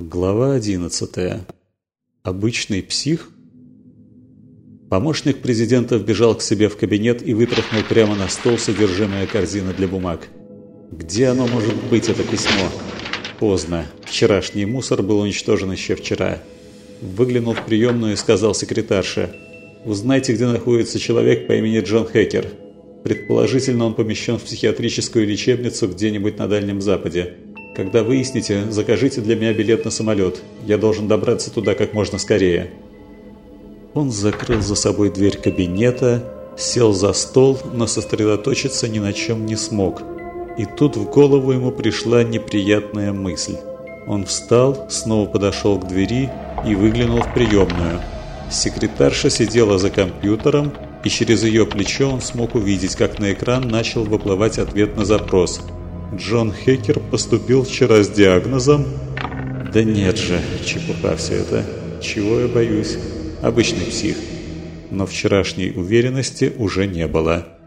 Глава 11. Обычный псих? Помощник президента вбежал к себе в кабинет и вытряхнул прямо на стол содержимое корзины для бумаг. Где оно может быть, это письмо? Поздно. Вчерашний мусор был уничтожен еще вчера. Выглянул в приемную и сказал секретарше. «Узнайте, где находится человек по имени Джон Хекер. Предположительно, он помещен в психиатрическую лечебницу где-нибудь на Дальнем Западе. Когда выясните, закажите для меня билет на самолет. Я должен добраться туда как можно скорее». Он закрыл за собой дверь кабинета, сел за стол, но сосредоточиться ни на чем не смог. И тут в голову ему пришла неприятная мысль. Он встал, снова подошел к двери и выглянул в приемную. Секретарша сидела за компьютером, и через ее плечо он смог увидеть, как на экран начал выплывать ответ на запрос – Джон Хекер поступил вчера с диагнозом... Да нет же, чепуха все это. Чего я боюсь? Обычный псих. Но вчерашней уверенности уже не было.